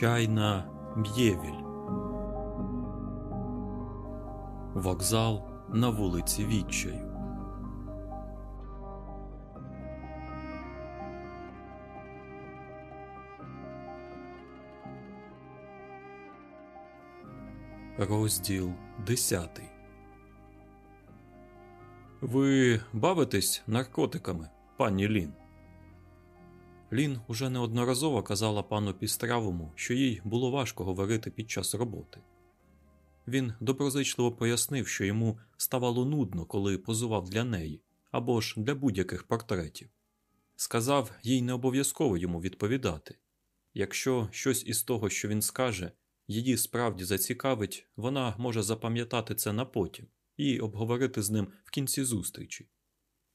Чайна Б'євіль. Вокзал на вулиці Відчаю. Розділ десятий. Ви бавитесь наркотиками, пані Лін? Лін уже неодноразово казала пану Пістравому, що їй було важко говорити під час роботи. Він доброзичливо пояснив, що йому ставало нудно, коли позував для неї або ж для будь-яких портретів. Сказав, їй не обов'язково йому відповідати. Якщо щось із того, що він скаже, її справді зацікавить, вона може запам'ятати це на потім і обговорити з ним в кінці зустрічі.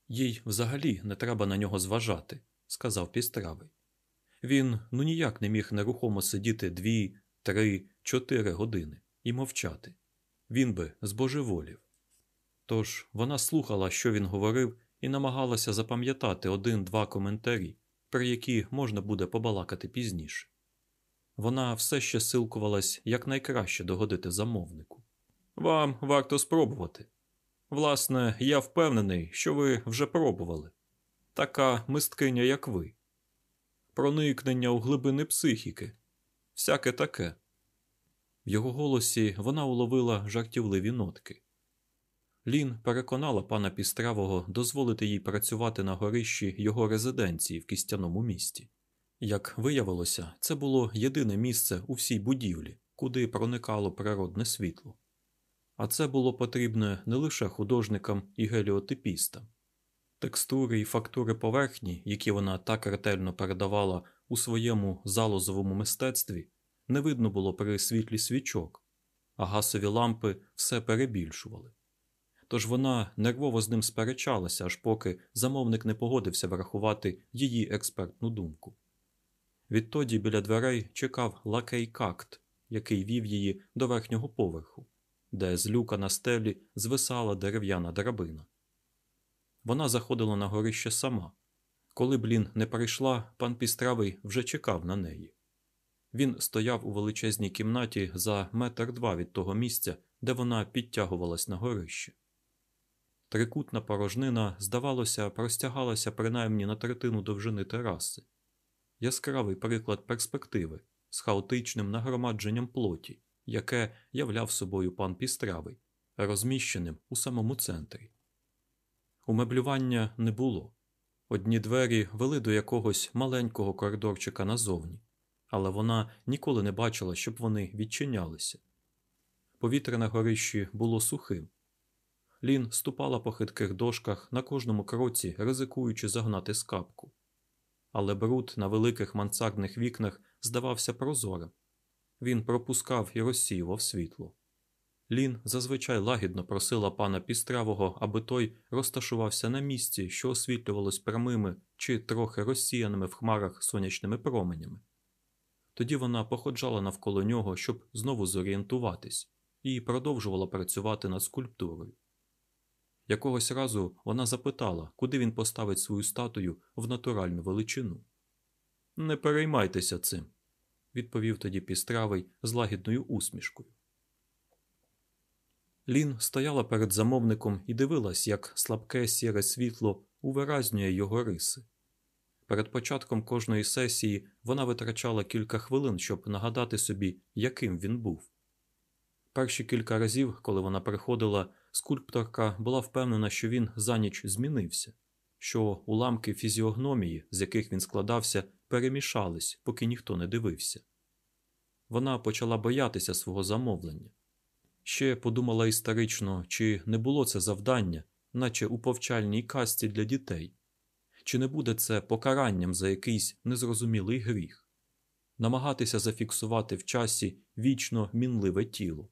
Їй взагалі не треба на нього зважати, сказав пістравий. Він ну ніяк не міг нерухомо сидіти дві, три, чотири години і мовчати. Він би збожеволів. Тож вона слухала, що він говорив, і намагалася запам'ятати один-два коментарі, про які можна буде побалакати пізніше. Вона все ще силкувалась якнайкраще догодити замовнику. Вам варто спробувати. Власне, я впевнений, що ви вже пробували. Така мисткиня, як ви. Проникнення у глибини психіки. Всяке таке. В його голосі вона уловила жартівливі нотки. Лін переконала пана Пістравого дозволити їй працювати на горищі його резиденції в кістяному місті. Як виявилося, це було єдине місце у всій будівлі, куди проникало природне світло. А це було потрібне не лише художникам і геліотипістам. Текстури і фактури поверхні, які вона так ретельно передавала у своєму залозовому мистецтві, не видно було при світлі свічок, а гасові лампи все перебільшували. Тож вона нервово з ним сперечалася, аж поки замовник не погодився врахувати її експертну думку. Відтоді біля дверей чекав лакей какт, який вів її до верхнього поверху, де з люка на стелі звисала дерев'яна драбина. Вона заходила на горище сама. Коли блін не прийшла, пан Пістравий вже чекав на неї. Він стояв у величезній кімнаті за метр два від того місця, де вона підтягувалась на горище. Трикутна порожнина, здавалося, простягалася принаймні на третину довжини тераси. Яскравий приклад перспективи з хаотичним нагромадженням плоті, яке являв собою пан Пістравий, розміщеним у самому центрі. Умеблювання не було. Одні двері вели до якогось маленького коридорчика назовні, але вона ніколи не бачила, щоб вони відчинялися. Повітря на горищі було сухим. Лін ступала по хитких дошках на кожному кроці, ризикуючи загнати скапку. Але бруд на великих мансардних вікнах здавався прозорим. Він пропускав і розсіював світло. Лін зазвичай лагідно просила пана Пістравого, аби той розташувався на місці, що освітлювалось прямими чи трохи розсіяними в хмарах сонячними променями. Тоді вона походжала навколо нього, щоб знову зорієнтуватись, і продовжувала працювати над скульптурою. Якогось разу вона запитала, куди він поставить свою статую в натуральну величину. Не переймайтеся цим, відповів тоді пістравий з лагідною усмішкою. Лін стояла перед замовником і дивилась, як слабке сіре світло увиразнює його риси. Перед початком кожної сесії вона витрачала кілька хвилин, щоб нагадати собі, яким він був. Перші кілька разів, коли вона приходила, скульпторка була впевнена, що він за ніч змінився, що уламки фізіогномії, з яких він складався, перемішались, поки ніхто не дивився. Вона почала боятися свого замовлення. Ще подумала історично, чи не було це завдання, наче у повчальній касті для дітей, чи не буде це покаранням за якийсь незрозумілий гріх, намагатися зафіксувати в часі вічно мінливе тіло,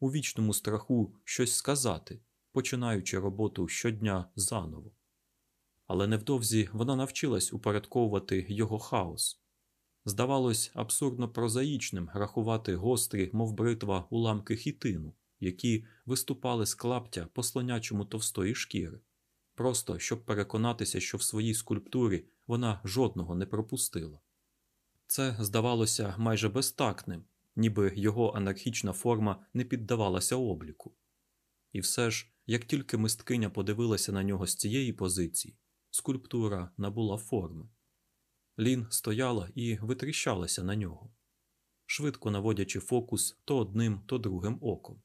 у вічному страху щось сказати, починаючи роботу щодня заново. Але невдовзі вона навчилась упорядковувати його хаос. Здавалось абсурдно прозаїчним рахувати гострі, мов бритва, уламки хітину, які виступали з клаптя по слонячому товстої шкіри, просто щоб переконатися, що в своїй скульптурі вона жодного не пропустила. Це здавалося майже безтактним, ніби його анархічна форма не піддавалася обліку. І все ж, як тільки мисткиня подивилася на нього з цієї позиції, скульптура набула форми. Лін стояла і витріщалася на нього, швидко наводячи фокус то одним, то другим оком.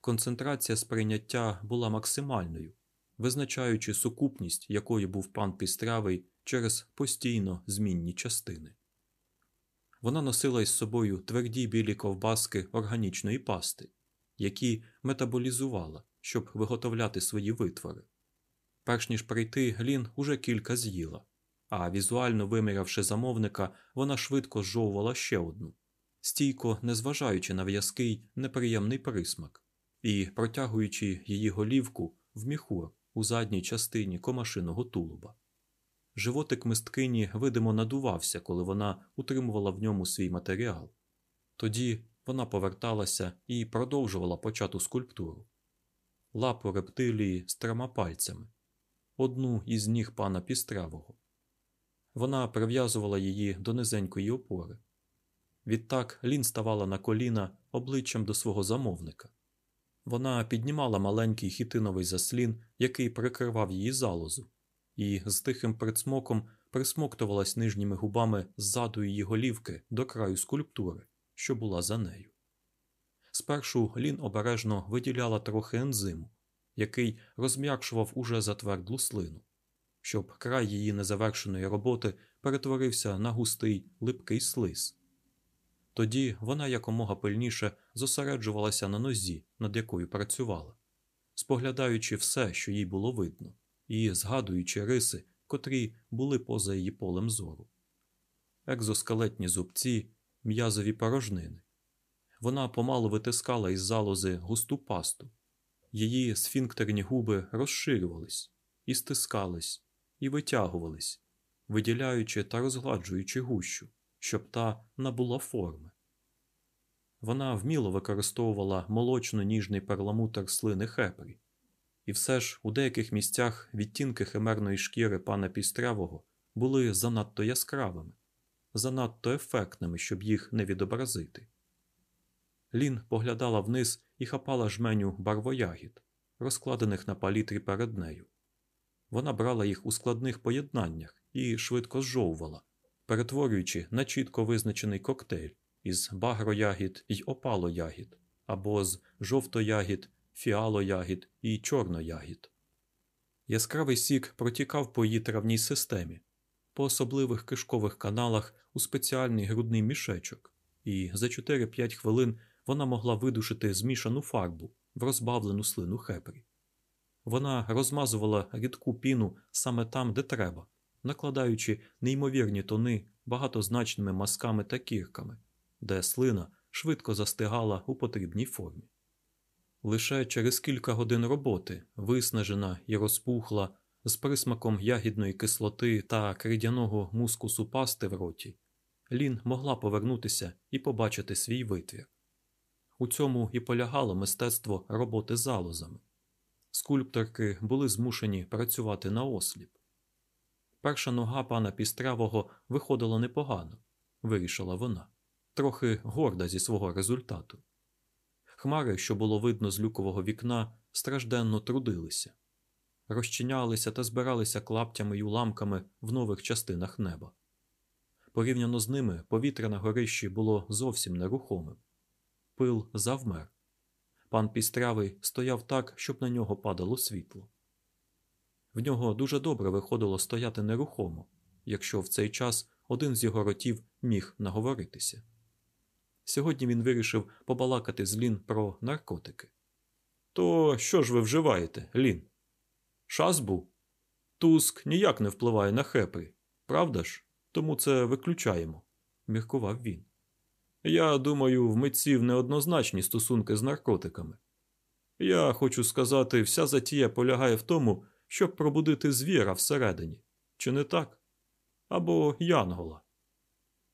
Концентрація сприйняття була максимальною, визначаючи сукупність, якою був пан Пістрявий через постійно змінні частини. Вона носила із собою тверді білі ковбаски органічної пасти, які метаболізувала, щоб виготовляти свої витвори. Перш ніж прийти, Глін уже кілька з'їла, а візуально вимірявши замовника, вона швидко зжовувала ще одну, стійко незважаючи на в'язкий неприємний присмак і протягуючи її голівку в міхур у задній частині комашиного тулуба. Животик мисткині видимо надувався, коли вона утримувала в ньому свій матеріал. Тоді вона поверталася і продовжувала почату скульптуру лапу рептилії з трьома пальцями, одну із ніг пана пістравого. Вона прив'язувала її до низенької опори. Відтак Лін ставала на коліна обличчям до свого замовника. Вона піднімала маленький хітиновий заслін, який прикривав її залозу, і з тихим присмоком присмоктувалась нижніми губами ззаду її голівки до краю скульптури, що була за нею. Спершу Лін обережно виділяла трохи ензиму, який розм'якшував уже затвердлу слину, щоб край її незавершеної роботи перетворився на густий липкий слиз. Тоді вона якомога пильніше зосереджувалася на нозі, над якою працювала, споглядаючи все, що їй було видно, і згадуючи риси, котрі були поза її полем зору. Екзоскелетні зубці, м'язові порожнини. Вона помалу витискала із залози густу пасту, її сфінктерні губи розширювались, і стискались, і витягувались, виділяючи та розгладжуючи гущу щоб та набула форми. Вона вміло використовувала молочно-ніжний перламутр слини хепрі, і все ж у деяких місцях відтінки химерної шкіри пана пістрявого були занадто яскравими, занадто ефектними, щоб їх не відобразити. Лін поглядала вниз і хапала жменю барвоягід, розкладених на палітрі перед нею. Вона брала їх у складних поєднаннях і швидко зжовувала, перетворюючи на чітко визначений коктейль із багроягід й опалоягід або з жовтоягід, фіалоягід і чорноягід. Яскравий сік протікав по її травній системі, по особливих кишкових каналах у спеціальний грудний мішечок, і за 4-5 хвилин вона могла видушити змішану фарбу в розбавлену слину хепрі. Вона розмазувала рідку піну саме там, де треба, накладаючи неймовірні тони багатозначними мазками та кірками, де слина швидко застигала у потрібній формі. Лише через кілька годин роботи, виснажена і розпухла, з присмаком ягідної кислоти та кридяного мускусу пасти в роті, Лін могла повернутися і побачити свій витвір. У цьому і полягало мистецтво роботи залозами. Скульпторки були змушені працювати на осліп. Перша нога пана пістрявого виходила непогано, вирішила вона, трохи горда зі свого результату. Хмари, що було видно з люкового вікна, стражденно трудилися, розчинялися та збиралися клаптями й уламками в нових частинах неба. Порівняно з ними повітря на горищі було зовсім нерухомим. Пил завмер. Пан пістрявий стояв так, щоб на нього падало світло. В нього дуже добре виходило стояти нерухомо, якщо в цей час один з його ротів міг наговоритися. Сьогодні він вирішив побалакати з Лін про наркотики. То що ж ви вживаєте, Лін? Шазбу? Туск ніяк не впливає на хепрі, правда ж? Тому це виключаємо, міркував він. Я думаю, в митців неоднозначні стосунки з наркотиками. Я хочу сказати, вся затія полягає в тому, щоб пробудити звіра всередині, чи не так? Або янгола.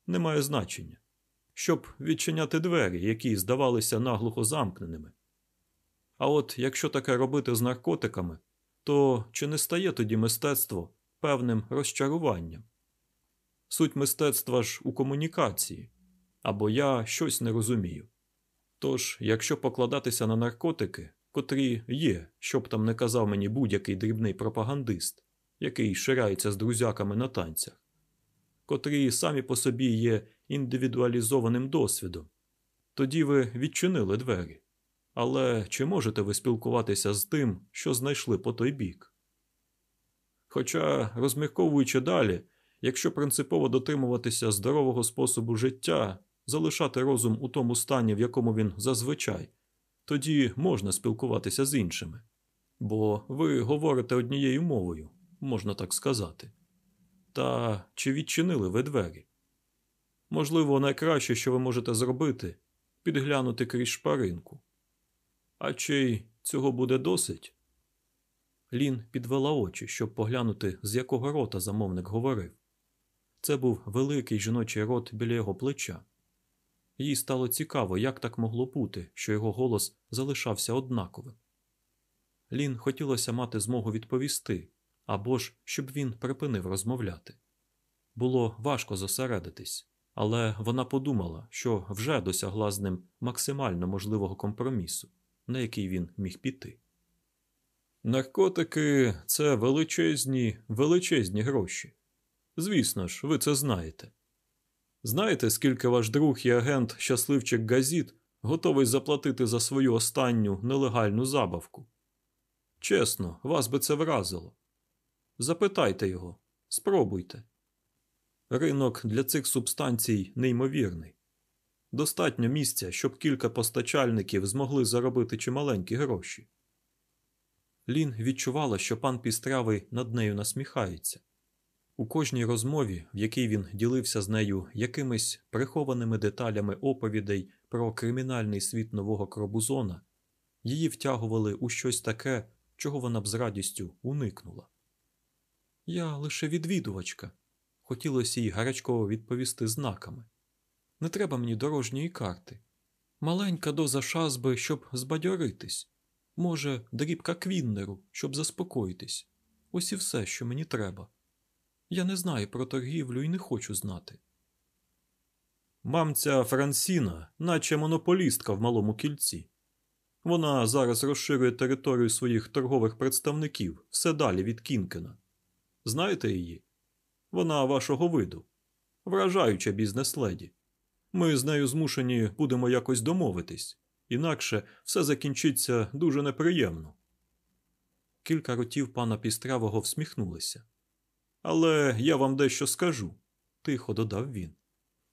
Немає значення. Щоб відчиняти двері, які здавалися наглухо замкненими. А от якщо таке робити з наркотиками, то чи не стає тоді мистецтво певним розчаруванням? Суть мистецтва ж у комунікації, або я щось не розумію. Тож, якщо покладатися на наркотики, котрі є, щоб там не казав мені будь-який дрібний пропагандист, який ширяється з друзяками на танцях, котрі самі по собі є індивідуалізованим досвідом, тоді ви відчинили двері. Але чи можете ви спілкуватися з тим, що знайшли по той бік? Хоча, розмірковуючи далі, якщо принципово дотримуватися здорового способу життя, залишати розум у тому стані, в якому він зазвичай, тоді можна спілкуватися з іншими. Бо ви говорите однією мовою, можна так сказати. Та чи відчинили ви двері? Можливо, найкраще, що ви можете зробити, підглянути крізь шпаринку. А чи цього буде досить? Лін підвела очі, щоб поглянути, з якого рота замовник говорив. Це був великий жіночий рот біля його плеча. Їй стало цікаво, як так могло бути, що його голос залишався однаковим. Лін хотілося мати змогу відповісти або ж щоб він припинив розмовляти. Було важко зосередитись, але вона подумала, що вже досягла з ним максимально можливого компромісу, на який він міг піти. Наркотики це величезні, величезні гроші. Звісно ж, ви це знаєте. Знаєте, скільки ваш друг і агент щасливчик газіт готовий заплатити за свою останню нелегальну забавку? Чесно, вас би це вразило. Запитайте його, спробуйте. Ринок для цих субстанцій неймовірний. Достатньо місця, щоб кілька постачальників змогли заробити чималенькі гроші. Лін відчувала, що пан Пістрявий над нею насміхається. У кожній розмові, в якій він ділився з нею якимись прихованими деталями оповідей про кримінальний світ нового Кробузона, її втягували у щось таке, чого вона б з радістю уникнула. Я лише відвідувачка, хотілося їй гарячково відповісти знаками. Не треба мені дорожньої карти. Маленька доза шазби, щоб збадьоритись. Може, дрібка квіннеру, щоб заспокоїтись. Ось і все, що мені треба. Я не знаю про торгівлю і не хочу знати. Мамця Франсіна, наче монополістка в малому кільці. Вона зараз розширює територію своїх торгових представників все далі від Кінкена. Знаєте її? Вона вашого виду, вражаюча бізнес-леді. Ми з нею змушені будемо якось домовитись, інакше все закінчиться дуже неприємно. Кілька ротів пана Пістрявого всміхнулися. Але я вам дещо скажу, тихо додав він.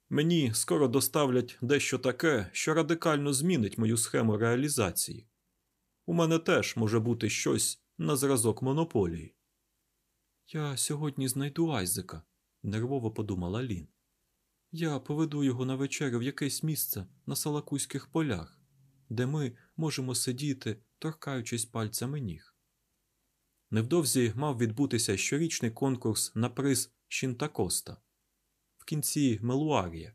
Мені скоро доставлять дещо таке, що радикально змінить мою схему реалізації. У мене теж може бути щось на зразок монополії. Я сьогодні знайду Айзека, нервово подумала Лін. Я поведу його на вечерю в якесь місце на Салакузьких полях, де ми можемо сидіти, торкаючись пальцями ніг. Невдовзі мав відбутися щорічний конкурс на приз Щінтакоста в кінці Мелуарія,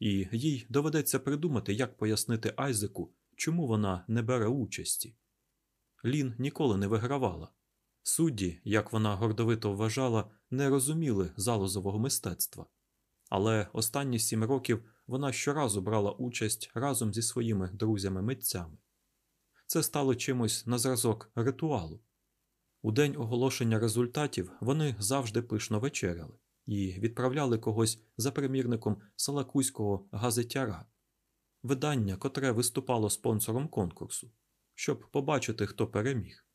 і їй доведеться придумати, як пояснити Айзеку, чому вона не бере участі. Лін ніколи не вигравала. Судді, як вона гордовито вважала, не розуміли залозового мистецтва, але останні сім років вона щоразу брала участь разом зі своїми друзями-митцями. Це стало чимось на зразок ритуалу. У день оголошення результатів вони завжди пишно вечеряли і відправляли когось за примірником Салакузького газетяра, видання, котре виступало спонсором конкурсу, щоб побачити, хто переміг.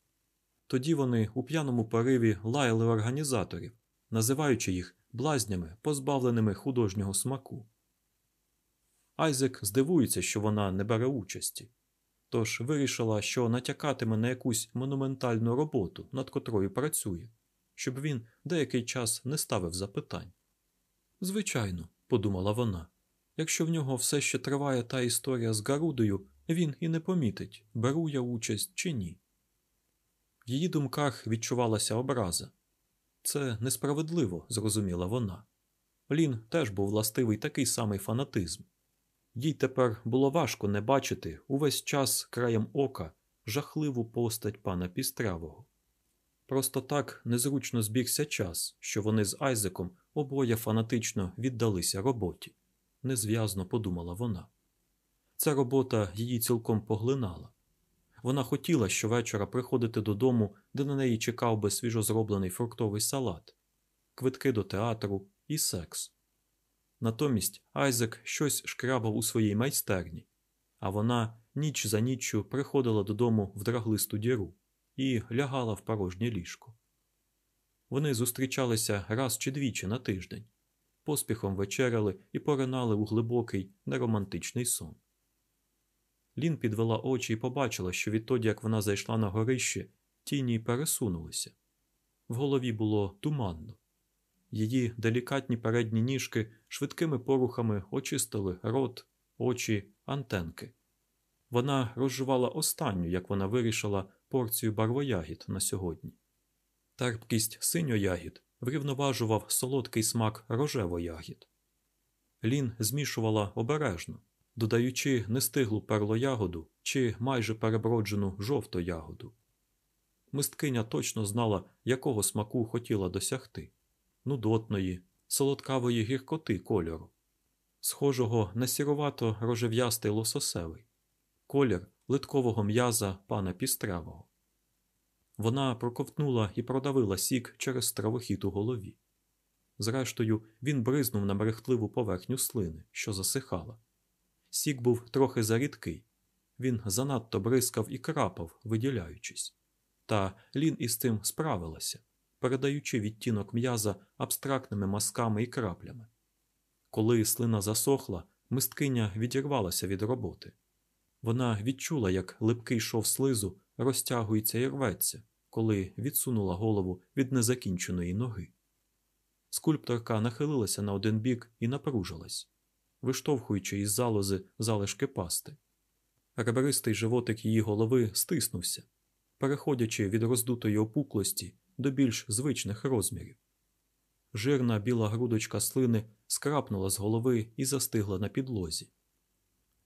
Тоді вони у п'яному пориві лаяли організаторів, називаючи їх блазнями, позбавленими художнього смаку. Айзек здивується, що вона не бере участі, тож вирішила, що натякатиме на якусь монументальну роботу, над котрою працює, щоб він деякий час не ставив запитань. Звичайно, подумала вона, якщо в нього все ще триває та історія з Гарудою, він і не помітить, беру я участь чи ні. В її думках відчувалася образа. Це несправедливо, зрозуміла вона. Лін теж був властивий такий самий фанатизм. Їй тепер було важко не бачити увесь час краєм ока жахливу постать пана Пістрявого. Просто так незручно збігся час, що вони з Айзеком обоє фанатично віддалися роботі, незв'язно подумала вона. Ця робота її цілком поглинала. Вона хотіла щовечора приходити додому, де на неї чекав би свіжозроблений фруктовий салат, квитки до театру і секс. Натомість Айзек щось шкрабав у своїй майстерні, а вона ніч за ніччю приходила додому в драглисту діру і лягала в порожнє ліжко. Вони зустрічалися раз чи двічі на тиждень, поспіхом вечеряли і поринали у глибокий неромантичний сон. Лін підвела очі і побачила, що відтоді, як вона зайшла на горище, тіні пересунулися. В голові було туманно. Її делікатні передні ніжки швидкими порухами очистили рот, очі, антенки. Вона розжувала останню, як вона вирішила, порцію барвоягід на сьогодні. Терпкість синьоягід врівноважував солодкий смак рожевоягід. Лін змішувала обережно, додаючи нестиглу перлоягоду чи майже переброджену жовту ягоду. Мисткиня точно знала, якого смаку хотіла досягти нудотної, солодкавої гіркоти кольору, схожого на сірувато рожев'ястий лососевий, колір литкового м'яза пана пістрявого. Вона проковтнула і продавила сік через стравохід у голові. Зрештою, він бризнув на мерехтливу поверхню слини, що засихала. Сік був трохи зарідкий, він занадто бризкав і крапав, виділяючись. Та Лін із цим справилася, передаючи відтінок м'яза абстрактними мазками і краплями. Коли слина засохла, мисткиня відірвалася від роботи. Вона відчула, як липкий шов слизу розтягується і рветься, коли відсунула голову від незакінченої ноги. Скульпторка нахилилася на один бік і напружилась, виштовхуючи із залози залишки пасти. Реберистий животик її голови стиснувся, переходячи від роздутої опуклості до більш звичних розмірів. Жирна біла грудочка слини скрапнула з голови і застигла на підлозі.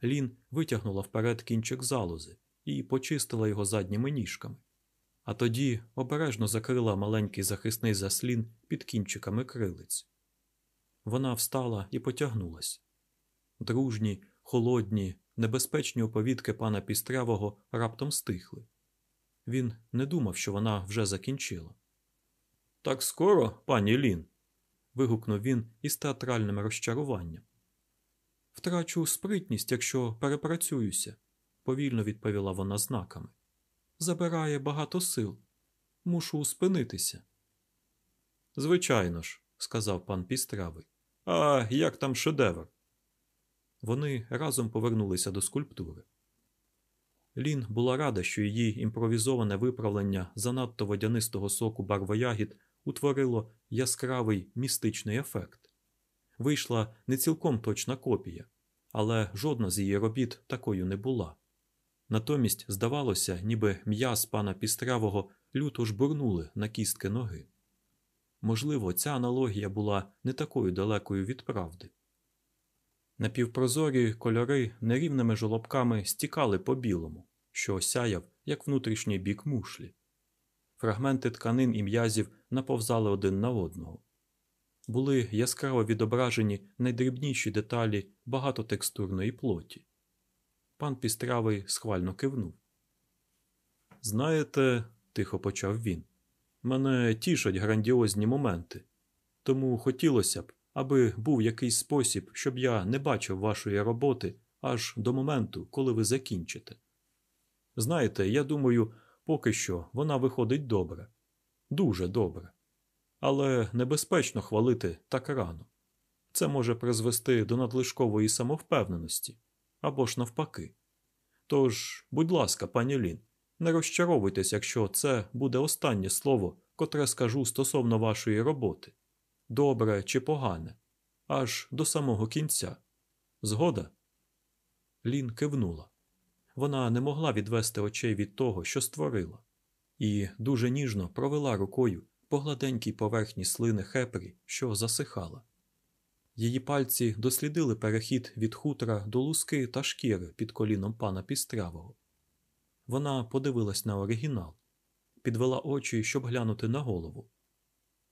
Лін витягнула вперед кінчик залози і почистила його задніми ніжками, а тоді обережно закрила маленький захисний заслін під кінчиками крилиць. Вона встала і потягнулась. Дружні, холодні, небезпечні оповідки пана Пістрявого раптом стихли. Він не думав, що вона вже закінчила. Так скоро, пані Лін. вигукнув він із театральним розчаруванням. Втрачу спритність, якщо перепрацююся, повільно відповіла вона знаками. Забирає багато сил. Мушу спинитися. Звичайно ж, сказав пан Пістравий. А як там шедевр? Вони разом повернулися до скульптури. Лін була рада, що її імпровізоване виправлення занадто водянистого соку барвоягід утворило яскравий містичний ефект. Вийшла не цілком точна копія, але жодна з її робіт такою не була. Натомість здавалося, ніби м'яз пана пістрявого люто жбурнули на кістки ноги. Можливо, ця аналогія була не такою далекою від правди. Напівпрозорі кольори нерівними жолобками стікали по білому, що осяяв, як внутрішній бік мушлі. Фрагменти тканин і м'язів наповзали один на одного. Були яскраво відображені найдрібніші деталі багатотекстурної плоті. Пан пістрявий схвально кивнув. Знаєте, тихо почав він, мене тішать грандіозні моменти, тому хотілося б, аби був якийсь спосіб, щоб я не бачив вашої роботи аж до моменту, коли ви закінчите. Знаєте, я думаю, поки що вона виходить добре, дуже добре. Але небезпечно хвалити так рано. Це може призвести до надлишкової самовпевненості або ж навпаки. Тож, будь ласка, пані Лін, не розчаровуйтесь, якщо це буде останнє слово, котре скажу стосовно вашої роботи добре чи погане, аж до самого кінця. Згода? Лін кивнула. Вона не могла відвести очей від того, що створила, і дуже ніжно провела рукою по гладенькій поверхні слини хепрі, що засихала. Її пальці дослідили перехід від хутра до луски та шкіри під коліном пана пістрявого. Вона подивилась на оригінал, підвела очі, щоб глянути на голову.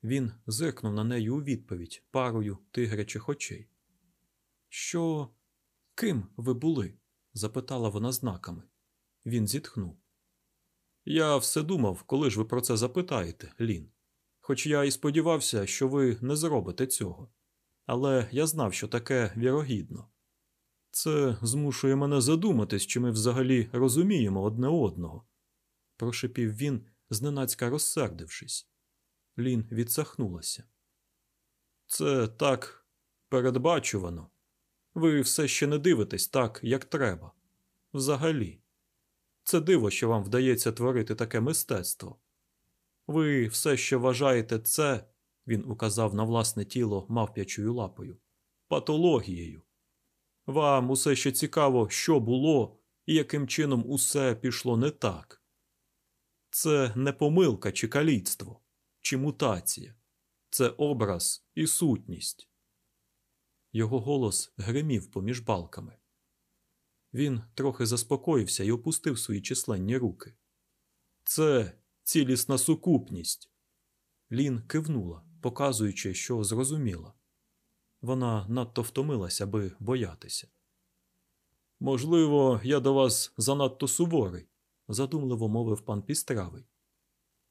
Він зиркнув на неї у відповідь парою тигрячих очей. Що, ким ви були? Запитала вона знаками. Він зітхнув. Я все думав, коли ж ви про це запитаєте, Лін. Хоч я і сподівався, що ви не зробите цього. Але я знав, що таке вірогідно. Це змушує мене задуматись, чи ми взагалі розуміємо одне одного, прошепів він, зненацька розсердившись. Лін відсахнулася. Це так передбачувано. Ви все ще не дивитесь так, як треба. Взагалі. Це диво, що вам вдається творити таке мистецтво. Ви все ще вважаєте це, він указав на власне тіло мавп'ячою лапою, патологією. Вам усе ще цікаво, що було і яким чином усе пішло не так. Це не помилка чи каліцтво, чи мутація, це образ і сутність. Його голос гримів поміж балками. Він трохи заспокоївся і опустив свої численні руки. Це цілісна сукупність. Лін кивнула, показуючи, що зрозуміла. Вона надто втомилася, аби боятися. Можливо, я до вас занадто суворий, задумливо мовив пан Пістравий.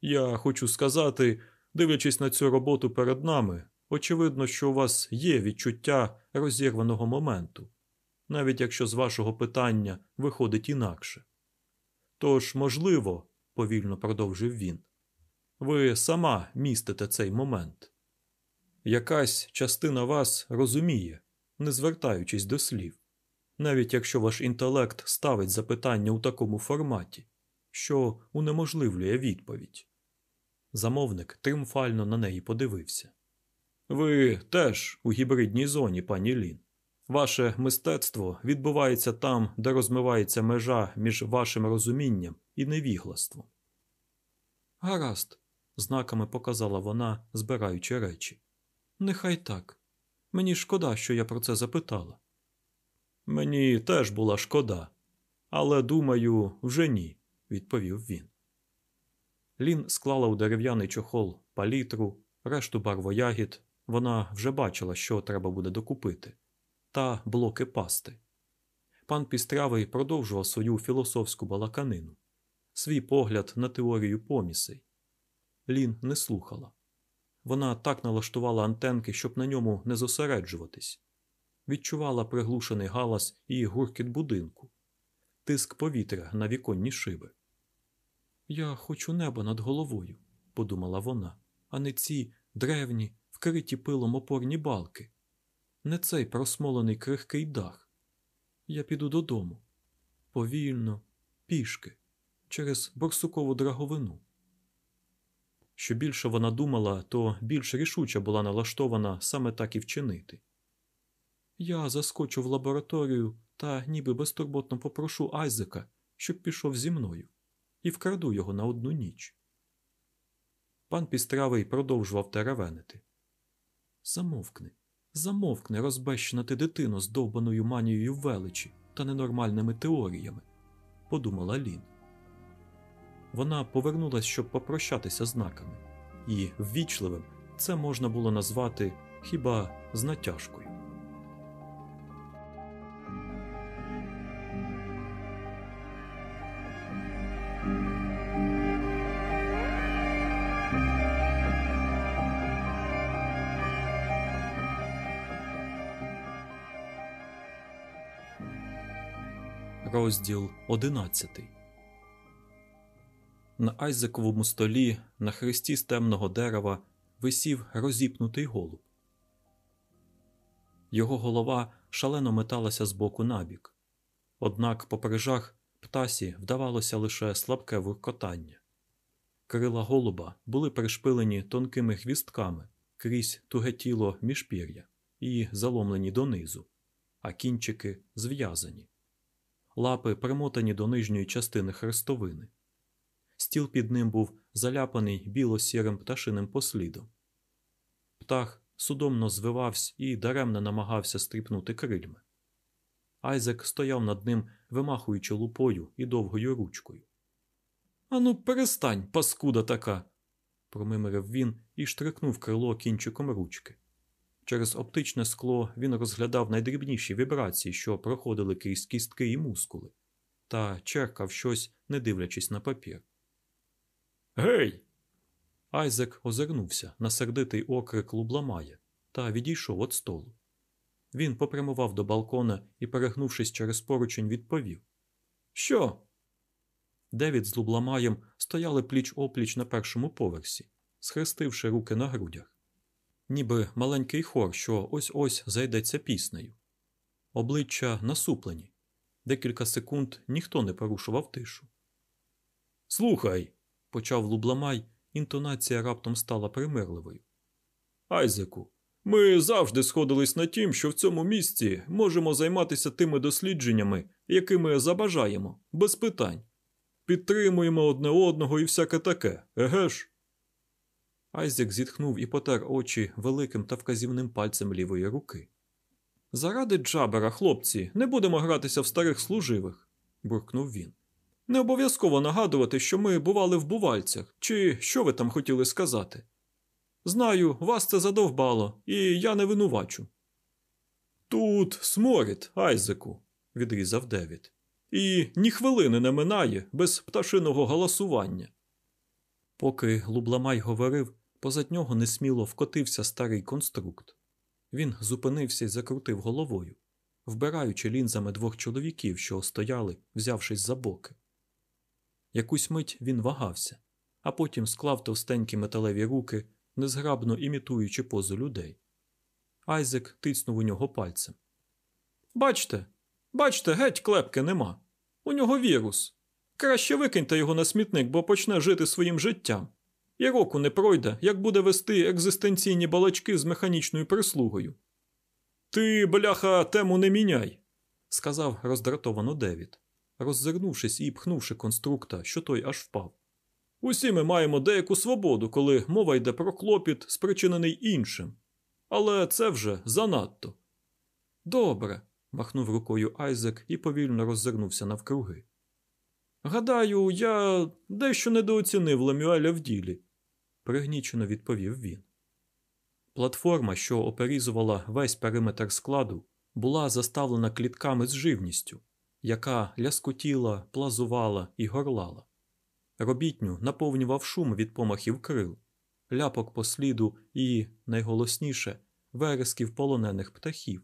Я хочу сказати, дивлячись на цю роботу перед нами, очевидно, що у вас є відчуття розірваного моменту, навіть якщо з вашого питання виходить інакше. Тож, можливо, повільно продовжив він, ви сама містите цей момент. Якась частина вас розуміє, не звертаючись до слів, навіть якщо ваш інтелект ставить запитання у такому форматі, що унеможливлює відповідь. Замовник тріумфально на неї подивився. Ви теж у гібридній зоні, пані Лін. Ваше мистецтво відбувається там, де розмивається межа між вашим розумінням і невіглаством. Гаразд, знаками показала вона, збираючи речі. Нехай так. Мені шкода, що я про це запитала. Мені теж була шкода, але, думаю, вже ні, відповів він. Лін склала у дерев'яний чохол палітру, решту барвоягід. Вона вже бачила, що треба буде докупити, та блоки пасти. Пан Пістрявий продовжував свою філософську балаканину, свій погляд на теорію помісей. Лін не слухала. Вона так налаштувала антенки, щоб на ньому не зосереджуватись. Відчувала приглушений галас і гуркіт будинку, тиск повітря на віконні шиби. Я хочу неба над головою, подумала вона, а не ці древні, вкриті пилом опорні балки, не цей просмолений крихкий дах. Я піду додому повільно, пішки, через борсукову драговину. Що більше вона думала, то більш рішуче була налаштована саме так і вчинити. Я заскочу в лабораторію та ніби безтурботно попрошу Айзека, щоб пішов зі мною, і вкраду його на одну ніч. Пан Пістравий продовжував теревенити. Замовкни, замовкни, розбещена ти дитину з довбаною манією величі та ненормальними теоріями, подумала Лін. Вона повернулась, щоб попрощатися знаками, і ввічливим це можна було назвати хіба з натяжкою. Розділ одинадцятий на Айзековому столі на хресті з темного дерева висів розіпнутий голуб. Його голова шалено металася з боку набік, однак по прижах птасі вдавалося лише слабке вуркотання. Крила голуба були пришпилені тонкими хвістками крізь туге тіло міжпір'я і заломлені донизу, а кінчики зв'язані, лапи примотані до нижньої частини хрестовини. Стіл під ним був заляпаний біло-сірим пташиним послідом. Птах судомно звивався і даремно намагався стріпнути крильми. Айзек стояв над ним, вимахуючи лупою і довгою ручкою. Ану, перестань, паскуда така, промимирив він і штрикнув крило кінчиком ручки. Через оптичне скло він розглядав найдрібніші вібрації, що проходили крізь кістки і мускули, та черкав щось, не дивлячись на папір. Гей! Айзек озирнувся на сердитий окрик лубламая та відійшов від столу. Він попрямував до балкона і, перегнувшись через поручень, відповів: Що? Девід з лубламаєм стояли пліч опліч на першому поверсі, схрестивши руки на грудях, ніби маленький хор, що ось ось зайдеться піснею. Обличчя насуплені. Декілька секунд ніхто не порушував тишу. Слухай, почав лубламай, інтонація раптом стала примирливою. Айзеку, ми завжди сходились на тім, що в цьому місці можемо займатися тими дослідженнями, якими забажаємо, без питань. Підтримуємо одне одного і всяке таке, еге ж? Айзек зітхнув і потер очі великим та вказівним пальцем лівої руки. Заради Джабера, хлопці, не будемо гратися в старих служивих, буркнув він. Не обов'язково нагадувати, що ми бували в бувальцях, чи що ви там хотіли сказати. Знаю, вас це задовбало, і я не винувачу. Тут сморід, Айзеку, відрізав Девід. І ні хвилини не минає без пташиного галасування. Поки Лубламай говорив, позад нього несміло вкотився старий конструкт. Він зупинився і закрутив головою, вбираючи лінзами двох чоловіків, що стояли, взявшись за боки. Якусь мить він вагався, а потім склав товстенькі металеві руки, незграбно імітуючи позу людей. Айзек тицнув у нього пальцем. Бачте, бачте, геть клепки нема. У нього вірус. Краще викиньте його на смітник, бо почне жити своїм життям. І року не пройде, як буде вести екзистенційні балачки з механічною прислугою. Ти, бляха, тему не міняй, сказав роздратовано Девід, роззирнувшись і пхнувши конструкта, що той аж впав. Усі ми маємо деяку свободу, коли мова йде про клопіт, спричинений іншим. Але це вже занадто. Добре, махнув рукою Айзек і повільно роззирнувся навкруги. Гадаю, я дещо недооцінив Ламюеля в ділі, пригнічено відповів він. Платформа, що оперізувала весь периметр складу, була заставлена клітками з живністю, яка ляскотіла, плазувала і горлала. Робітню наповнював шум від помахів крил, ляпок по сліду і, найголосніше, вересків полонених птахів.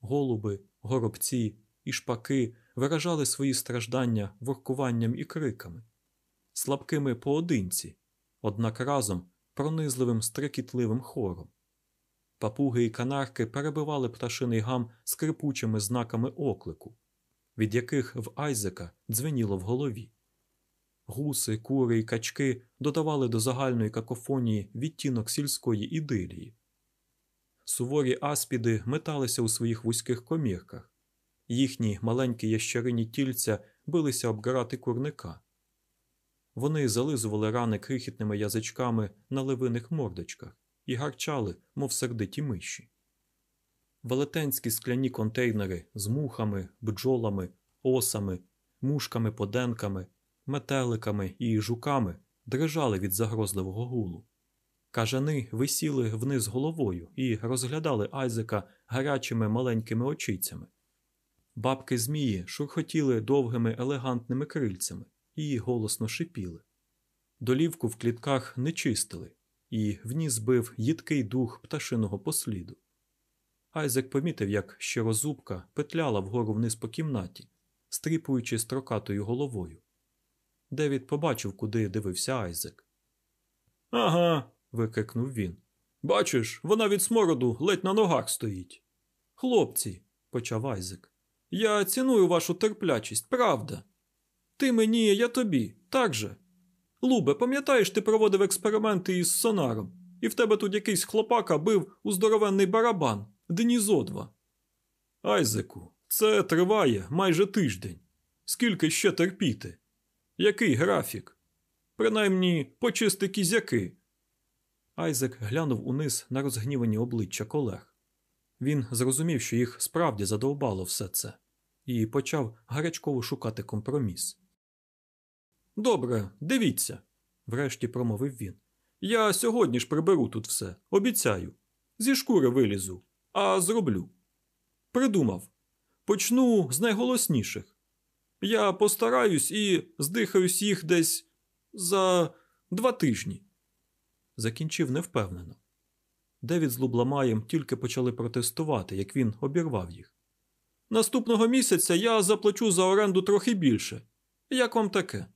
Голуби, горобці і шпаки виражали свої страждання воркуванням і криками, слабкими поодинці, однак разом пронизливим стрекітливим хором. Папуги і канарки перебивали пташиний гам скрипучими знаками оклику, від яких в Айзека дзвеніло в голові. Гуси, кури і качки додавали до загальної какофонії відтінок сільської ідилії. Суворі аспіди металися у своїх вузьких комірках, їхні маленькі ящерині тільця билися обграти курника. Вони зализували рани крихітними язичками на левиних мордочках і гарчали, мов сердиті миші. Велетенські скляні контейнери з мухами, бджолами, осами, мушками-поденками, метеликами і жуками дрижали від загрозливого гулу. Кажани висіли вниз головою і розглядали Айзека гарячими маленькими очицями. Бабки змії шурхотіли довгими елегантними крильцями і голосно шипіли. Долівку в клітках не чистили, і в ніс бив їдкий дух пташиного посліду. Айзек помітив, як щирозубка петляла вгору вниз по кімнаті, стріпуючи строкатою головою. Девід побачив, куди дивився Айзек. Ага. викрикнув він. Бачиш, вона від смороду ледь на ногах стоїть. Хлопці, почав Айзек, я ціную вашу терплячість, правда. Ти мені, я тобі, так же. Лубе, пам'ятаєш, ти проводив експерименти із сонаром, і в тебе тут якийсь хлопака бив у здоровенний барабан, дні зо два. Айзеку, це триває майже тиждень. Скільки ще терпіти? Який графік? Принаймні, почисти кізяки. Айзек глянув униз на розгнівані обличчя колег. Він зрозумів, що їх справді задовбало все це, і почав гарячково шукати компроміс. Добре, дивіться, врешті промовив він. Я сьогодні ж приберу тут все, обіцяю. Зі шкури вилізу, а зроблю. Придумав. Почну з найголосніших. Я постараюсь і здихаюсь їх десь за два тижні. Закінчив невпевнено. Девід з Лубламаєм тільки почали протестувати, як він обірвав їх. Наступного місяця я заплачу за оренду трохи більше. Як вам таке?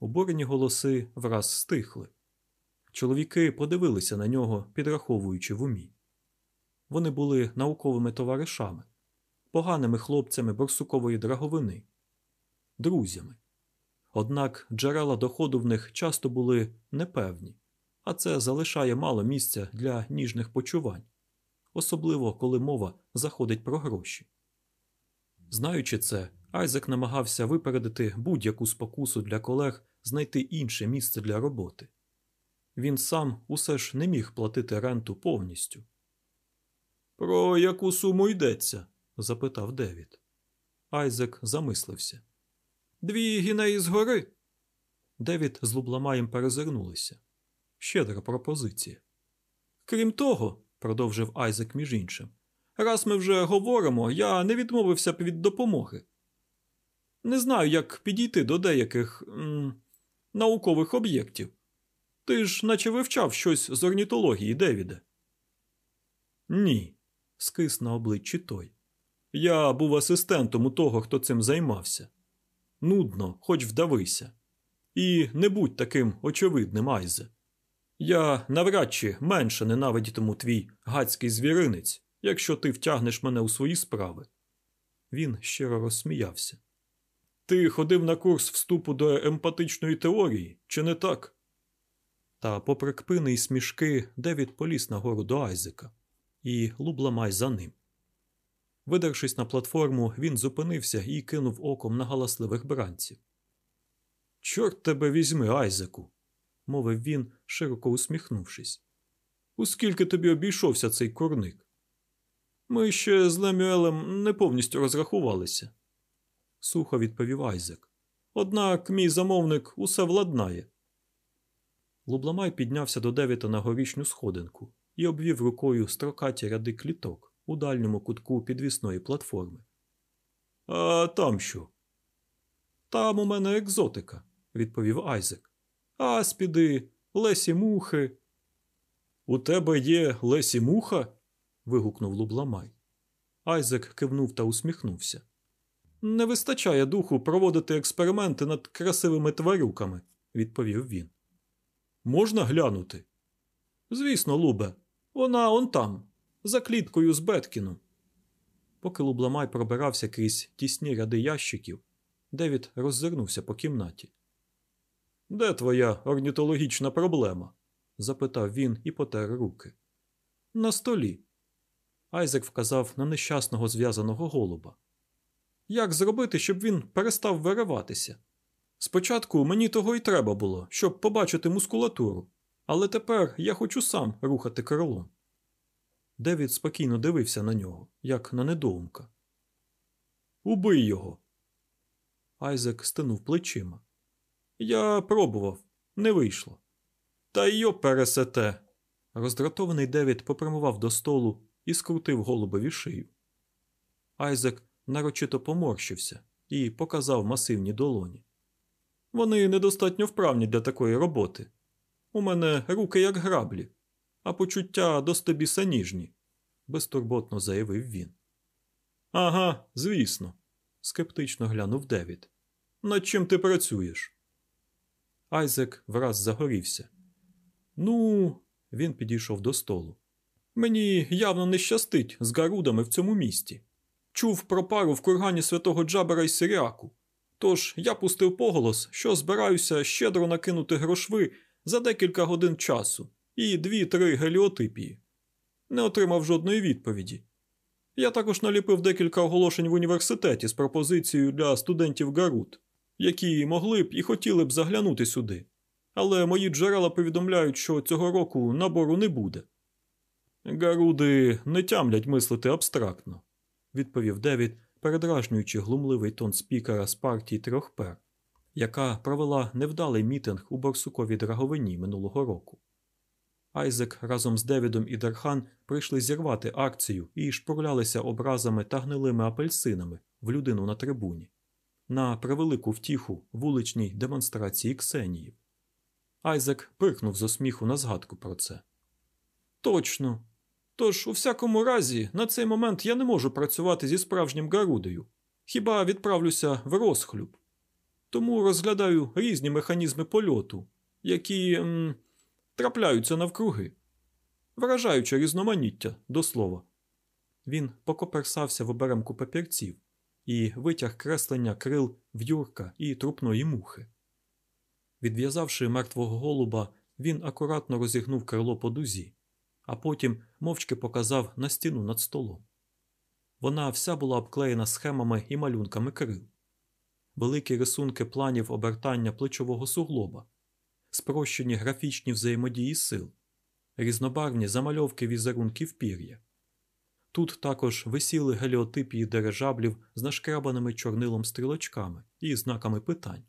Обурені голоси враз стихли. Чоловіки подивилися на нього, підраховуючи в умі. Вони були науковими товаришами, поганими хлопцями борсукової драговини, друзями. Однак джерела доходу в них часто були непевні, а це залишає мало місця для ніжних почувань, особливо коли мова заходить про гроші. Знаючи це, Айзек намагався випередити будь-яку спокусу для колег знайти інше місце для роботи. Він сам усе ж не міг платити ренту повністю. Про яку суму йдеться? запитав Девід. Айзек замислився. Дві гінеї згори. Девід з Лубламаєм перезирнулися. Щедра пропозиція. Крім того, продовжив Айзек між іншим, раз ми вже говоримо, я не відмовився б від допомоги. Не знаю, як підійти до деяких м наукових об'єктів. Ти ж наче вивчав щось з орнітології, Девіде. Ні, скис на обличчі той. Я був асистентом у того, хто цим займався. Нудно, хоч вдавися. І не будь таким очевидним, Айзе. Я навряд чи менше ненавидітиму твій гацький звіринець, якщо ти втягнеш мене у свої справи. Він щиро розсміявся. Ти ходив на курс вступу до емпатичної теорії, чи не так? Та, попри кпини й смішки, Девід поліз нагору до Айзека, і Лубламай за ним. Видершись на платформу, він зупинився і кинув оком на галасливих бранців. Чорт тебе візьми, Айзеку, мовив він, широко усміхнувшись. Ускільки тобі обійшовся цей курник? Ми ще з Лемюелем не повністю розрахувалися, сухо відповів Айзек. Однак мій замовник усе владнає. Лубламай піднявся до Девіта на горішню сходинку і обвів рукою строкаті ряди кліток у дальньому кутку підвісної платформи. А там що? Там у мене екзотика, відповів Айзек. Аспіди, лесі мухи. У тебе є лесі муха? вигукнув Лубламай. Айзек кивнув та усміхнувся. Не вистачає духу проводити експерименти над красивими тварюками, відповів він. Можна глянути? Звісно, Лубе, вона он там, за кліткою з Беткіном. Поки Лубламай пробирався крізь тісні ряди ящиків, Девід роззирнувся по кімнаті. Де твоя орнітологічна проблема? запитав він і потер руки. На столі. Айзек вказав на нещасного зв'язаного голуба. Як зробити, щоб він перестав вириватися? Спочатку мені того й треба було, щоб побачити мускулатуру, але тепер я хочу сам рухати крилом. Девід спокійно дивився на нього, як на недоумка. Убий його. Айзек стинув плечима. Я пробував, не вийшло. Та йо пересете. Роздратований Девід попрямував до столу і скрутив голубові шию. Айзек нарочито поморщився і показав масивні долоні. Вони недостатньо вправні для такої роботи. У мене руки як граблі, а почуття достобіса ніжні, безтурботно заявив він. Ага, звісно, скептично глянув Девід. Над чим ти працюєш? Айзек враз загорівся. Ну, він підійшов до столу. Мені явно не щастить з гарудами в цьому місті. Чув про пару в кургані святого Джабера й Сиріаку. Тож я пустив поголос, що збираюся щедро накинути грошви за декілька годин часу і дві-три геліотипії. Не отримав жодної відповіді. Я також наліпив декілька оголошень в університеті з пропозицією для студентів Гарут, які могли б і хотіли б заглянути сюди. Але мої джерела повідомляють, що цього року набору не буде. Гаруди не тямлять мислити абстрактно, відповів Девід, передражнюючи глумливий тон спікера з партії трьох пер. яка провела невдалий мітинг у Борсуковій драговині минулого року. Айзек разом з Девідом і Дархан прийшли зірвати акцію і шпурлялися образами та гнилими апельсинами в людину на трибуні, на превелику втіху вуличній демонстрації Ксенії. Айзек пиркнув з осміху на згадку про це. Точно. Тож, у всякому разі, на цей момент я не можу працювати зі справжнім Гарудою. Хіба відправлюся в розхлюб. Тому розглядаю різні механізми польоту, які м, трапляються навкруги. Вражаюче різноманіття, до слова. Він покоперсався в оберемку папірців і витяг креслення крил в'юрка і трупної мухи. Відв'язавши мертвого голуба, він акуратно розігнув крило по дузі, а потім мовчки показав на стіну над столом. Вона вся була обклеєна схемами і малюнками крил, великі рисунки планів обертання плечового суглоба, спрощені графічні взаємодії сил, різнобарвні замальовки візерунків пір'я. Тут також висіли геліотипії дирижаблів з нашкрабаними чорнилом стрілочками і знаками питань.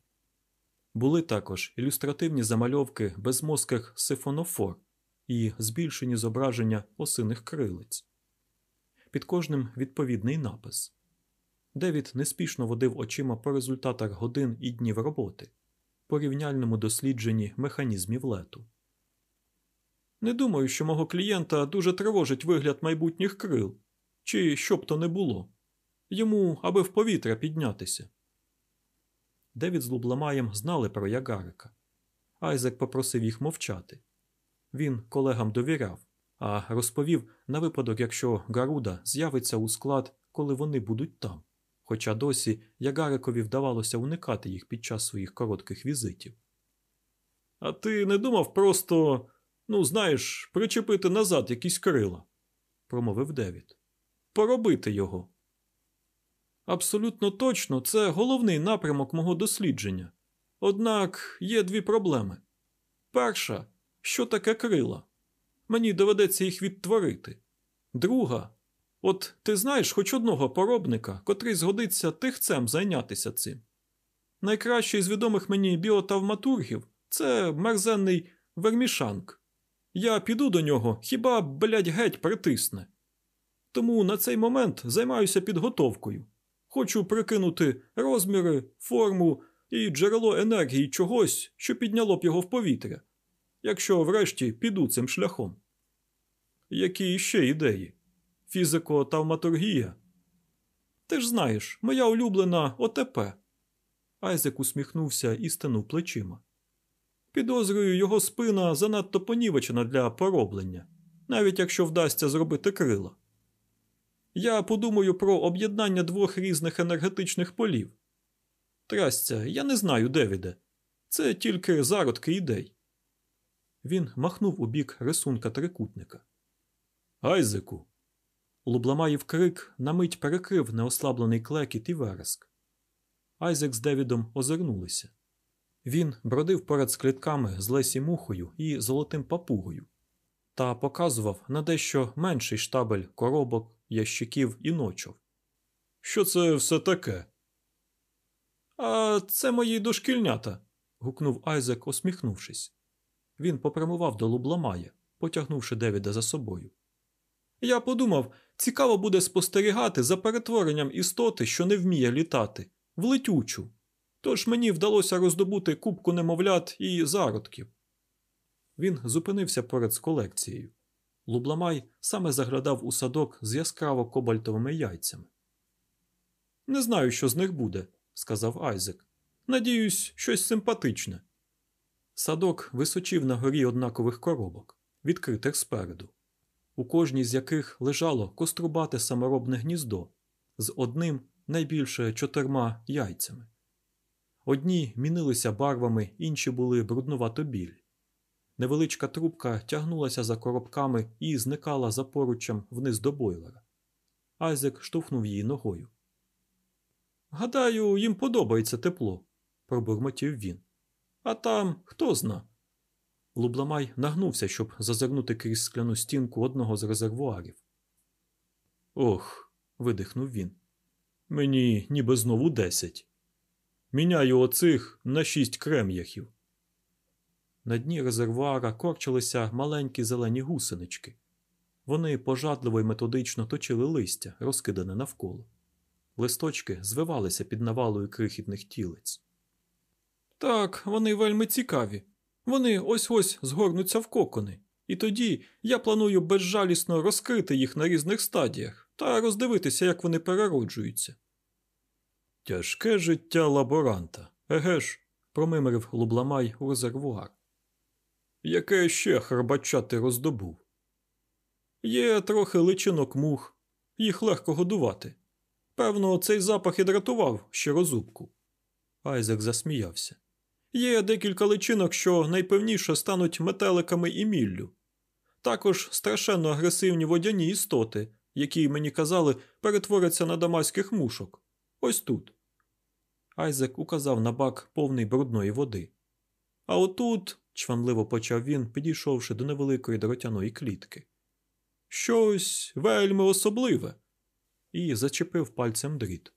Були також ілюстративні замальовки безмозких сифонофор і збільшені зображення осиних крилиць. Під кожним відповідний напис. Девід неспішно водив очима по результатах годин і днів роботи, порівняльному дослідженні механізмів лету. Не думаю, що мого клієнта дуже тривожить вигляд майбутніх крил, чи що б то не було. Йому аби в повітря піднятися. Девід з Лубламаєм знали про Ягарика. Айзек попросив їх мовчати. Він колегам довіряв, а розповів на випадок, якщо Гаруда з'явиться у склад, коли вони будуть там. Хоча досі Ягарикові вдавалося уникати їх під час своїх коротких візитів. А ти не думав просто, ну, знаєш, причепити назад якісь крила, промовив Девід. Поробити його. Абсолютно точно, це головний напрямок мого дослідження. Однак є дві проблеми. Перша, що таке крила? Мені доведеться їх відтворити. Друга, от ти знаєш хоч одного поробника, котрий згодиться тихцем зайнятися цим. Найкращий з відомих мені біотавматургів це мерзенний вермішанк. Я піду до нього, хіба, блядь, геть притисне. Тому на цей момент займаюся підготовкою. Хочу прикинути розміри, форму і джерело енергії чогось, що підняло б його в повітря, якщо врешті піду цим шляхом. Які ще ідеї? Фізико-тавматургія? Ти ж знаєш, моя улюблена ОТП. Айзек усміхнувся і стенув плечима. Підозрюю, його спина занадто понівечена для пороблення, навіть якщо вдасться зробити крила. Я подумаю про об'єднання двох різних енергетичних полів. Трясця, я не знаю, Девіде. Це тільки зародки ідей. Він махнув у бік рисунка трикутника. Айзеку. Лубламаїв крик на мить перекрив неослаблений клекіт і вереск. Айзек з Девідом озирнулися. Він бродив поряд з з Лесі мухою і золотим папугою та показував на дещо менший штабель коробок, ящиків і ночов. Що це все таке? А це мої дошкільнята. гукнув Айзек, усміхнувшись. Він попрямував до Лубламая, потягнувши Девіда за собою. Я подумав, цікаво буде спостерігати за перетворенням істоти, що не вміє літати, в летючу. Тож мені вдалося роздобути кубку немовлят і зародків. Він зупинився поряд з колекцією. Лубламай саме заглядав у садок з яскраво кобальтовими яйцями. Не знаю, що з них буде, сказав Айзек. Надіюсь, щось симпатичне. Садок височив на горі однакових коробок, відкритих спереду, у кожній з яких лежало кострубате саморобне гніздо з одним найбільше чотирма яйцями. Одні мінилися барвами, інші були бруднувато білі. Невеличка трубка тягнулася за коробками і зникала за поруччям вниз до бойлера. Айзек штовхнув її ногою. Гадаю, їм подобається тепло, пробурмотів він. А там хто зна. Лубламай нагнувся, щоб зазирнути крізь скляну стінку одного з резервуарів. Ох, видихнув він. Мені ніби знову десять. Міняю оцих на шість крем'яхів. На дні резервуара корчилися маленькі зелені гусенички. Вони пожадливо й методично точили листя, розкидане навколо. Листочки звивалися під навалою крихітних тілець. Так, вони вельми цікаві. Вони ось ось згорнуться в кокони, і тоді я планую безжалісно розкрити їх на різних стадіях та роздивитися, як вони перероджуються. Тяжке життя лаборанта, еге ж, промимрив Лубламай у резервуар. Яке ще харбача ти роздобув? Є трохи личинок мух, їх легко годувати. Певно, цей запах і дратував щирозубку. Айзек засміявся. Є декілька личинок, що найпевніше стануть метеликами і міллю. Також страшенно агресивні водяні істоти, які, мені казали, перетворяться на дамаських мушок. Ось тут. Айзек указав на бак повний брудної води. А отут, чванливо почав він, підійшовши до невеликої дротяної клітки. Щось вельми особливе. І зачепив пальцем дріт.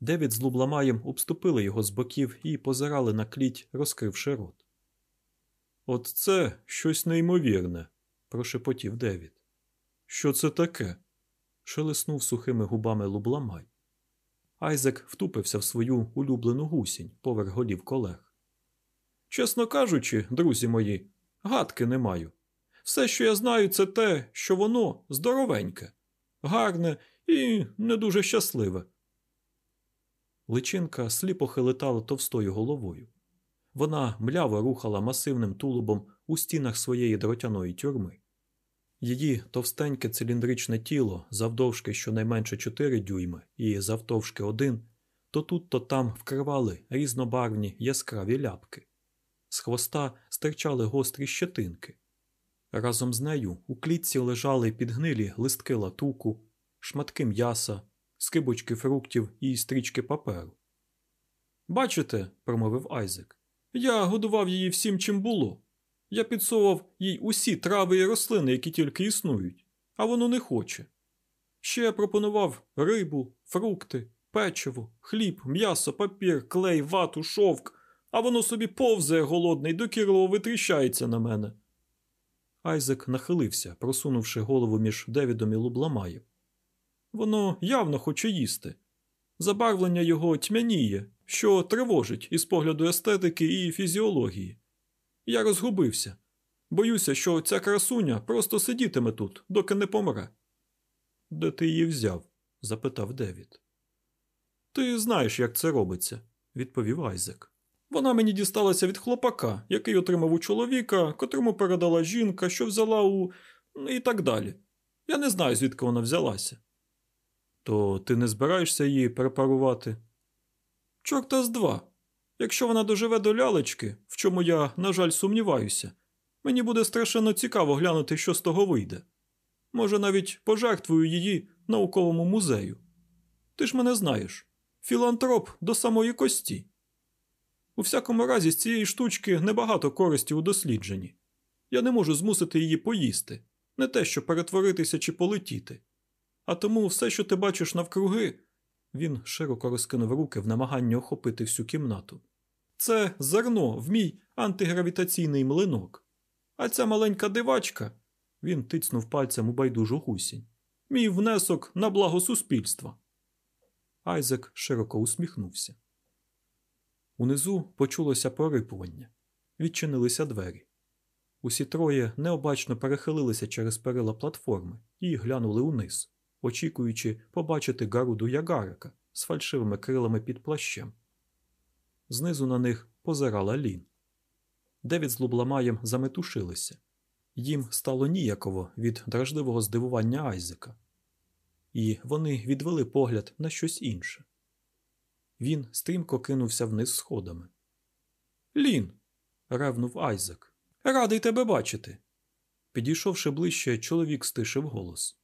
Девід з Лубламаєм обступили його з боків і позирали на кліть, розкривши рот. От це щось неймовірне, прошепотів Девід. Що це таке? шелеснув сухими губами Лубламай. Айзек втупився в свою улюблену гусінь поверх голів колег. Чесно кажучи, друзі мої, гадки не маю. Все, що я знаю, це те, що воно здоровеньке, гарне і не дуже щасливе. Личинка сліпо хилитала товстою головою. Вона мляво рухала масивним тулубом у стінах своєї дротяної тюрми. Її товстеньке циліндричне тіло, завдовжки щонайменше 4 дюйми і завтовшки один, то тут, то там вкривали різнобарвні яскраві ляпки. З хвоста стирчали гострі щетинки. Разом з нею у клітці лежали підгнилі листки латуку, шматки м'яса, скибочки фруктів і стрічки паперу. Бачите, промовив Айзек, я годував її всім, чим було. Я підсовував їй усі трави і рослини, які тільки існують, а воно не хоче. Ще я пропонував рибу, фрукти, печиво, хліб, м'ясо, папір, клей, вату, шовк, а воно собі повзає голодне і докірливо витріщається на мене. Айзек нахилився, просунувши голову між Девідом і Лубламаєм. Воно явно хоче їсти. Забарвлення його тьмяніє, що тривожить із погляду естетики і фізіології. Я розгубився. Боюся, що ця красуня просто сидітиме тут, доки не помре. Де ти її взяв? запитав Девід. Ти знаєш, як це робиться, відповів Айзек. Вона мені дісталася від хлопака, який отримав у чоловіка, котрому передала жінка, що взяла у. і так далі. Я не знаю, звідки вона взялася. То ти не збираєшся її препарувати? Чорта з два. Якщо вона доживе до лялечки, в чому я, на жаль, сумніваюся, мені буде страшенно цікаво глянути, що з того вийде. Може, навіть пожертвую її науковому музею. Ти ж мене знаєш філантроп до самої кості. У всякому разі, з цієї штучки небагато користі у дослідженні. Я не можу змусити її поїсти, не те, що перетворитися чи полетіти. А тому все, що ти бачиш навкруги, він широко розкинув руки в намаганні охопити всю кімнату. Це зерно в мій антигравітаційний млинок. А ця маленька дивачка він тицнув пальцем у байдужу гусінь. Мій внесок на благо суспільства. Айзек широко усміхнувся. Унизу почулося порипування. Відчинилися двері. Усі троє необачно перехилилися через перила платформи і глянули униз, очікуючи побачити Гаруду Ягарика з фальшивими крилами під плащем. Знизу на них позирала Лін. Девід з Лубламаєм заметушилися. Їм стало ніяково від дражливого здивування Айзека, і вони відвели погляд на щось інше. Він стрімко кинувся вниз сходами. Лін. ревнув Айзек. Радий тебе бачити. Підійшовши ближче, чоловік стишив голос.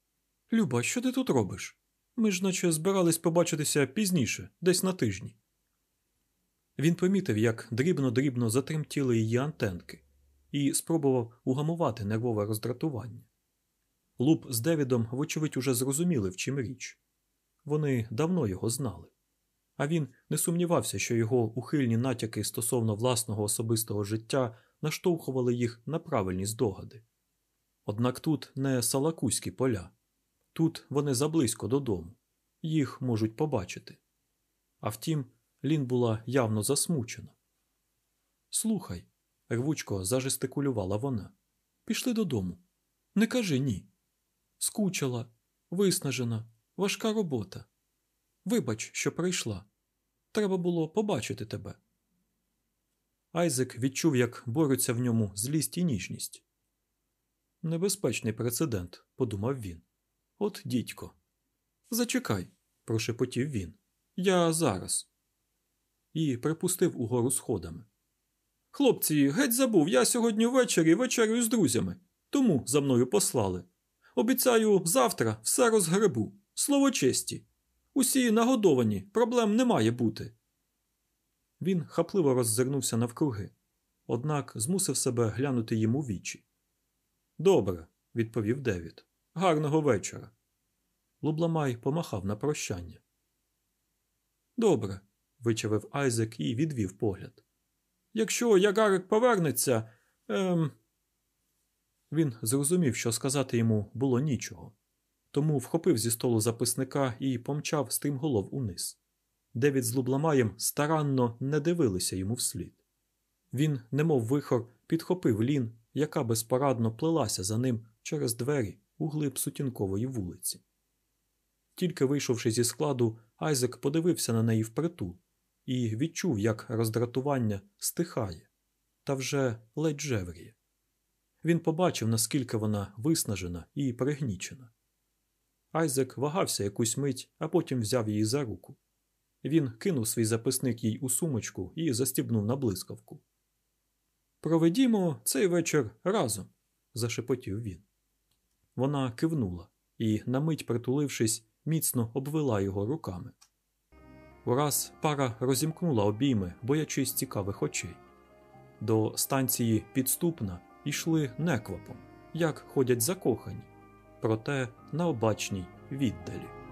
Люба, що ти тут робиш? Ми ж наче збирались побачитися пізніше, десь на тижні. Він помітив, як дрібно-дрібно затремтіли її антенки, і спробував угамувати нервове роздратування. Луп з Девідом, вочевидь, уже зрозуміли, в чим річ. Вони давно його знали. а він не сумнівався, що його ухильні натяки стосовно власного особистого життя наштовхували їх на правильні здогади. Однак тут не салакузькі поля, тут вони заблизько додому, їх можуть побачити. А втім, Лін була явно засмучена. Слухай, рвучко зажестикулювала вона. Пішли додому. Не кажи ні. Скучила, виснажена, важка робота. Вибач, що прийшла. Треба було побачити тебе. Айзек відчув, як борються в ньому злість і ніжність. Небезпечний прецедент, подумав він. От дідько. Зачекай, прошепотів він. Я зараз. І припустив угору сходами. Хлопці, геть забув, я сьогодні ввечері вечерю з друзями, тому за мною послали. Обіцяю, завтра все розгребу. Слово честі. Усі нагодовані, проблем не має бути. Він хапливо роззирнувся навкруги, однак змусив себе глянути йому вічі. Добре, відповів Девід. Гарного вечора. Лубламай помахав на прощання. Добре, вичавив Айзек і відвів погляд. Якщо Ягарик повернеться. Ем... Він зрозумів, що сказати йому було нічого, тому вхопив зі столу записника і помчав стрімголов униз. Девід з Лубламаєм старанно не дивилися йому вслід. Він, немов вихор, підхопив лін, яка безпорадно плелася за ним через двері у глиб сутінкової вулиці. Тільки вийшовши зі складу, Айзек подивився на неї впритул і відчув, як роздратування стихає та вже ледь жевріє. Він побачив, наскільки вона виснажена і пригнічена. Айзек вагався якусь мить, а потім взяв її за руку. Він кинув свій записник їй у сумочку і застібнув на блискавку. Проведімо цей вечір разом, зашепотів він. Вона кивнула і, на мить притулившись, міцно обвела його руками. Ураз пара розімкнула обійми, боячись цікавих очей. До станції підступна йшли неквапом, як ходять закохані, проте на обачній віддалі.